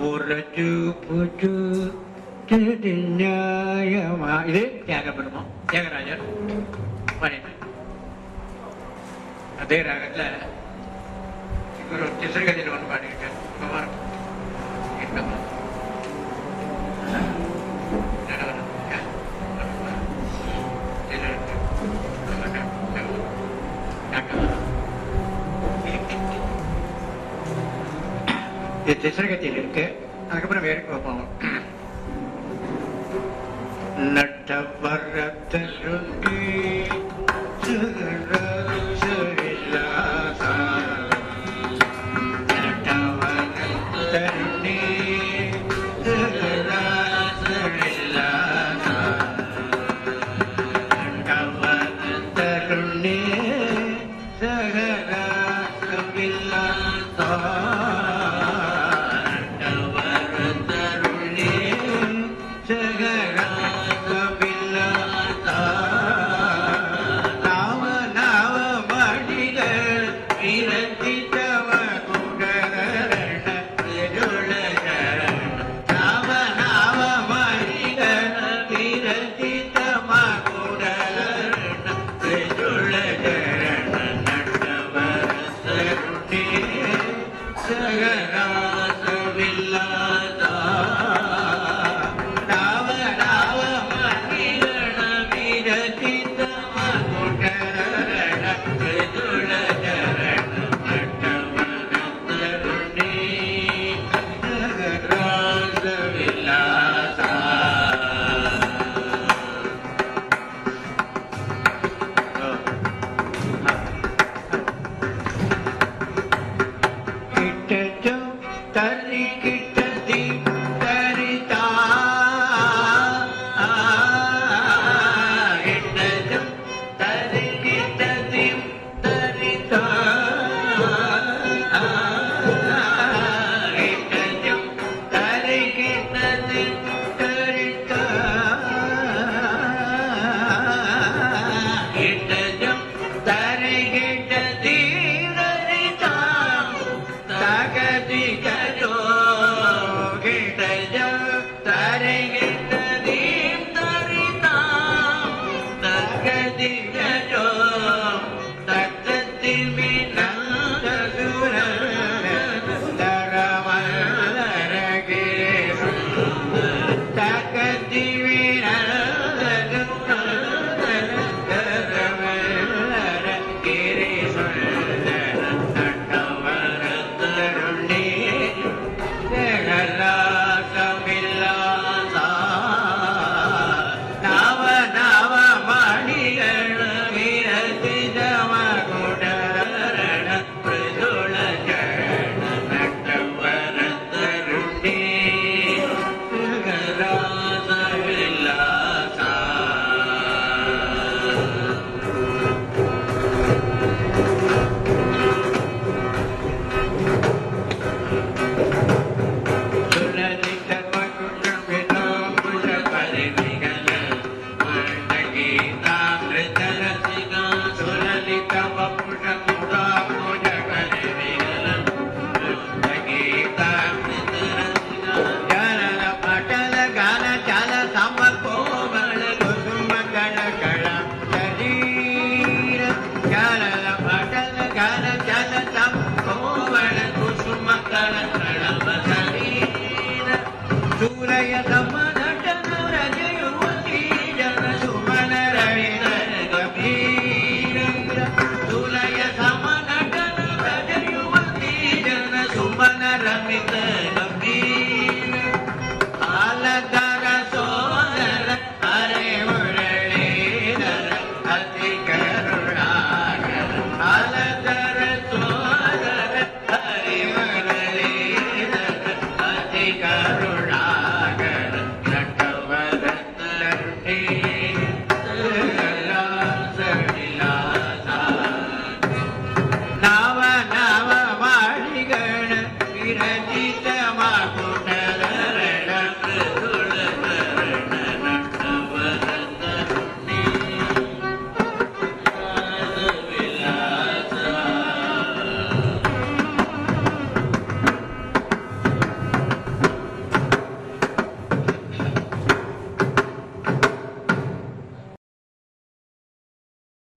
புரட்டு புட்டு நியாயமா? இது தியாகப்படுமா தியாகராஜர் பாடினார். அதே ராகத்துல இவர் ஒரு சிசர்கதியில் ஒன்று பாடியிருக்கார். இது திசரகத்தில் இருக்கு. அதுக்கப்புறம் வேறு போவோம் நட்டவரத்தருண்டி நட்டவரத்தருண்டி நட்டவரத்தருண்டி சக ಜಯದಮ್ಮ